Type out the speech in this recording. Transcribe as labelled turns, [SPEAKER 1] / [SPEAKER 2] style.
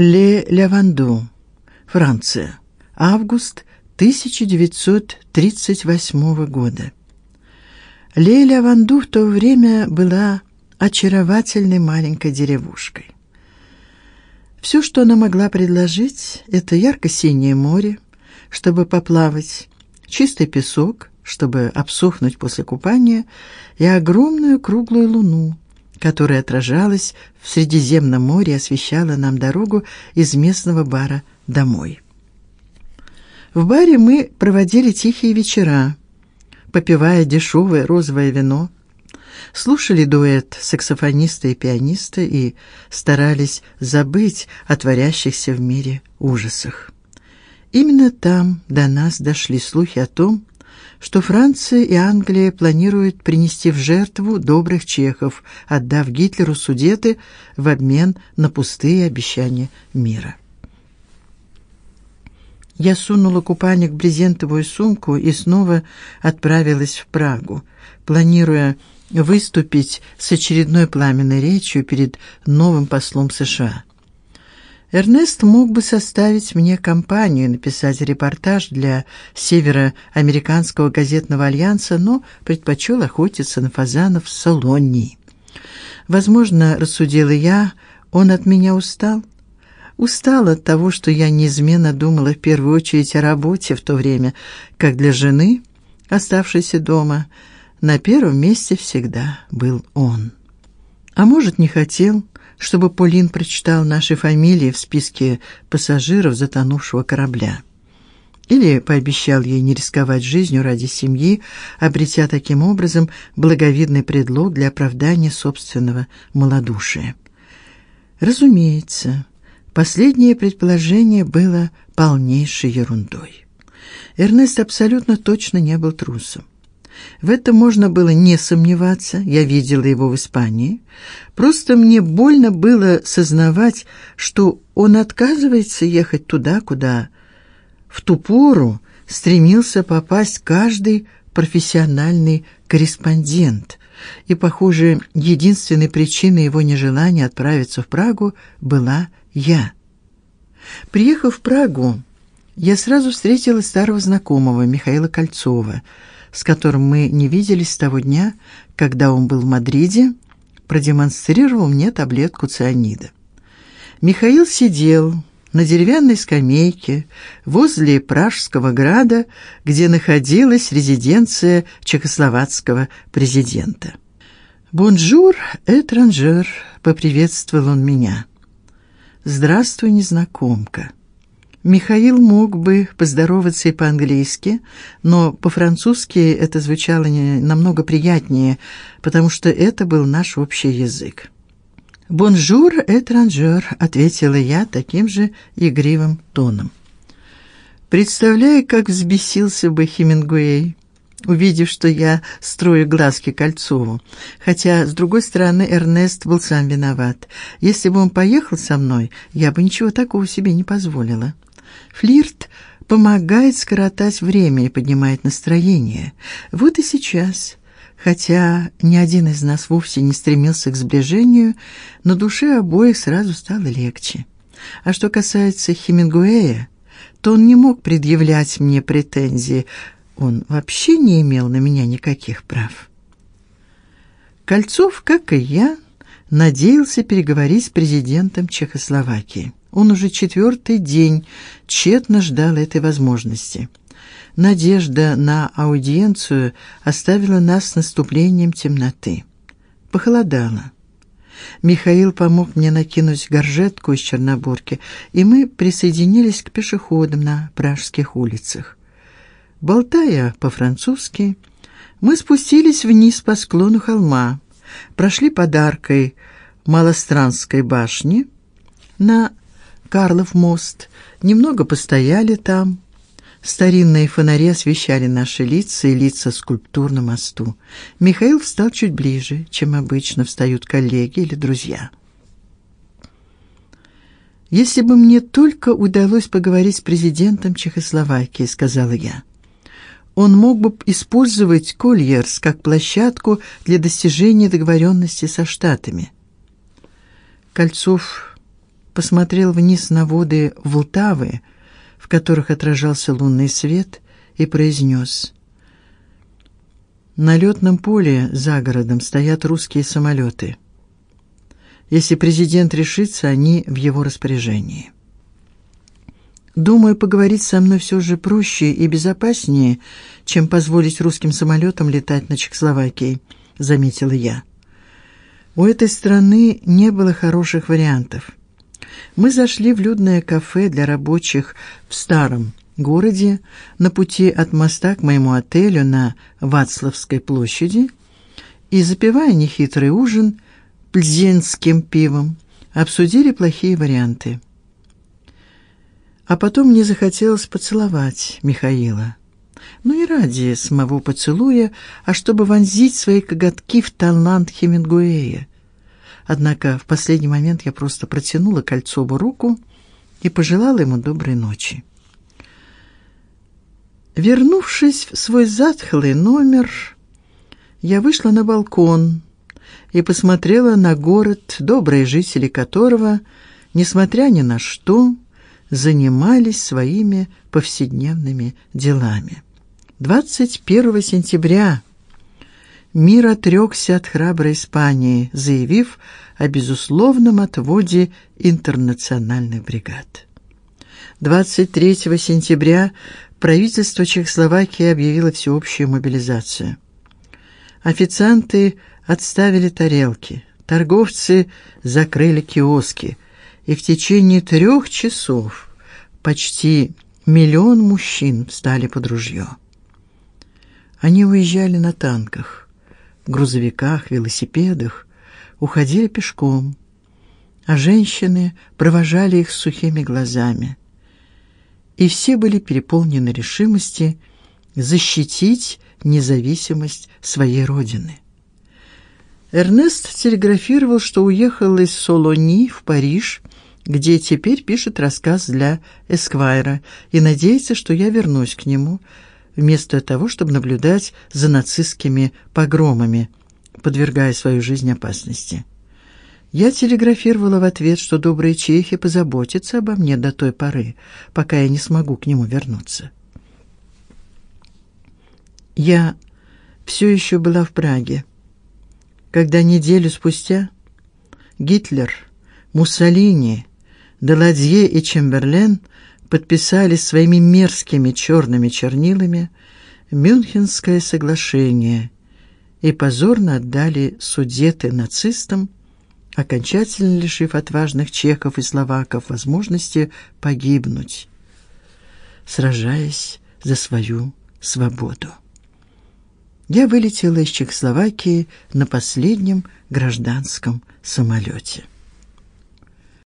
[SPEAKER 1] Ле Лаванду, Франция. Август 1938 года. Ле Лаванду в то время была очаровательной маленькой деревушкой. Все, что она могла предложить, это ярко-синее море, чтобы поплавать, чистый песок, чтобы обсохнуть после купания, и огромную круглую луну, которая отражалась в Средиземном море и освещала нам дорогу из местного бара домой. В баре мы проводили тихие вечера, попивая дешевое розовое вино, слушали дуэт саксофониста и пианиста и старались забыть о творящихся в мире ужасах. Именно там до нас дошли слухи о том, что Франция и Англия планируют принести в жертву добрых чехов, отдав Гитлеру Судеты в обмен на пустые обещания мира. Я сунула купальник в брезентовую сумку и снова отправилась в Прагу, планируя выступить с очередной пламенной речью перед новым послом США. Эрнест мог бы составить мне компанию, написать репортаж для Североамериканского газетного альянса, но предпочел охотиться на фазанов в Солонии. Возможно, рассудила я, он от меня устал. Устал от того, что я неизменно думала в первую очередь о работе в то время, как для жены, оставшейся дома, на первом месте всегда был он. А может, не хотел, чтобы Полин прочитал наши фамилии в списке пассажиров затонувшего корабля. Или пообещал ей не рисковать жизнью ради семьи, обретя таким образом благовидный предлог для оправдания собственного малодушия. Разумеется, последнее предположение было полнейшей ерундой. Эрнест абсолютно точно не был трусом. В этом можно было не сомневаться. Я видела его в Испании. Просто мне больно было сознавать, что он отказывается ехать туда, куда в ту пору стремился попасть каждый профессиональный корреспондент. И, похоже, единственной причиной его нежелания отправиться в Прагу была я. Приехав в Прагу, я сразу встретила старого знакомого Михаила Кольцова – с которым мы не виделись с того дня, когда он был в Мадриде, продемонстрировал мне таблетку цианида. Михаил сидел на деревянной скамейке возле Пражского града, где находилась резиденция чехословацкого президента. «Bonjour, étrangère», — поприветствовал он меня. «Здравствуй, незнакомка». Михаил мог бы поздороваться и по-английски, но по-французски это звучало не намного приятнее, потому что это был наш общий язык. «Bonjour, étranger», — ответила я таким же игривым тоном. Представляю, как взбесился бы Хемингуэй, увидев, что я строю глазки Кольцову. Хотя, с другой стороны, Эрнест был сам виноват. Если бы он поехал со мной, я бы ничего такого себе не позволила. Флирт помогает скоротать время и поднимает настроение. Вот и сейчас, хотя ни один из нас вовсе не стремился к сближению, на душе обоих сразу стало легче. А что касается Хемингуэя, то он не мог предъявлять мне претензии. Он вообще не имел на меня никаких прав. Кольцов, как и я, надеялся переговорить с президентом Чехословакии. Он уже четвертый день тщетно ждал этой возможности. Надежда на аудиенцию оставила нас с наступлением темноты. Похолодало. Михаил помог мне накинуть горжетку из чернобурки, и мы присоединились к пешеходам на пражских улицах. Болтая по-французски, мы спустились вниз по склону холма, прошли под аркой Малостранской башни на Карлов мост. Немного постояли там. Старинные фонари освещали наши лица и лица скульптур на мосту. Михаил встал чуть ближе, чем обычно встают коллеги или друзья. Если бы мне только удалось поговорить с президентом Чехословакии, сказала я. Он мог бы использовать Кольерс как площадку для достижения договоренности со штатами. Кольцов посмотрел вниз на воды Волтавы, в которых отражался лунный свет, и произнес: На летном поле за городом стоят русские самолеты. Если президент решится, они в его распоряжении. Думаю, поговорить со мной все же проще и безопаснее, чем позволить русским самолетам летать над Чехословакией, заметила я. У этой страны не было хороших вариантов. Мы зашли в людное кафе для рабочих в старом городе на пути от моста к моему отелю на Вацлавской площади и запивая нехитрый ужин пльзенским пивом, обсудили плохие варианты. А потом мне захотелось поцеловать Михаила. Ну и ради самого поцелуя, а чтобы вонзить свои коготки в талант Хемингуэя. Однако в последний момент я просто протянула Кольцову руку и пожелала ему доброй ночи. Вернувшись в свой затхлый номер, я вышла на балкон и посмотрела на город, добрые жители которого, несмотря ни на что, занимались своими повседневными делами. 21 сентября мир отрёкся от храброй Испании, заявив о безусловном отводе интернациональных бригад. 23 сентября правительство Чехословакии объявило всеобщую мобилизацию. Официанты отставили тарелки, торговцы закрыли киоски, и в течение трех часов почти миллион мужчин встали под ружье. Они уезжали на танках, грузовиках, велосипедах, уходили пешком, а женщины провожали их сухими глазами. И все были переполнены решимости защитить независимость своей родины. Эрнест телеграфировал, что уехал из Солони в Париж где теперь пишет рассказ для Эсквайра и надеется, что я вернусь к нему вместо того, чтобы наблюдать за нацистскими погромами, подвергая свою жизнь опасности. Я телеграфировала в ответ, что добрые чехи позаботятся обо мне до той поры, пока я не смогу к нему вернуться. Я все еще была в Праге, когда неделю спустя Гитлер, Муссолини Деладье и Чемберлен подписали своими мерзкими черными чернилами Мюнхенское соглашение и позорно отдали Судеты нацистам, окончательно лишив отважных чехов и словаков возможности погибнуть, сражаясь за свою свободу. Я вылетела из Чехословакии на последнем гражданском самолете.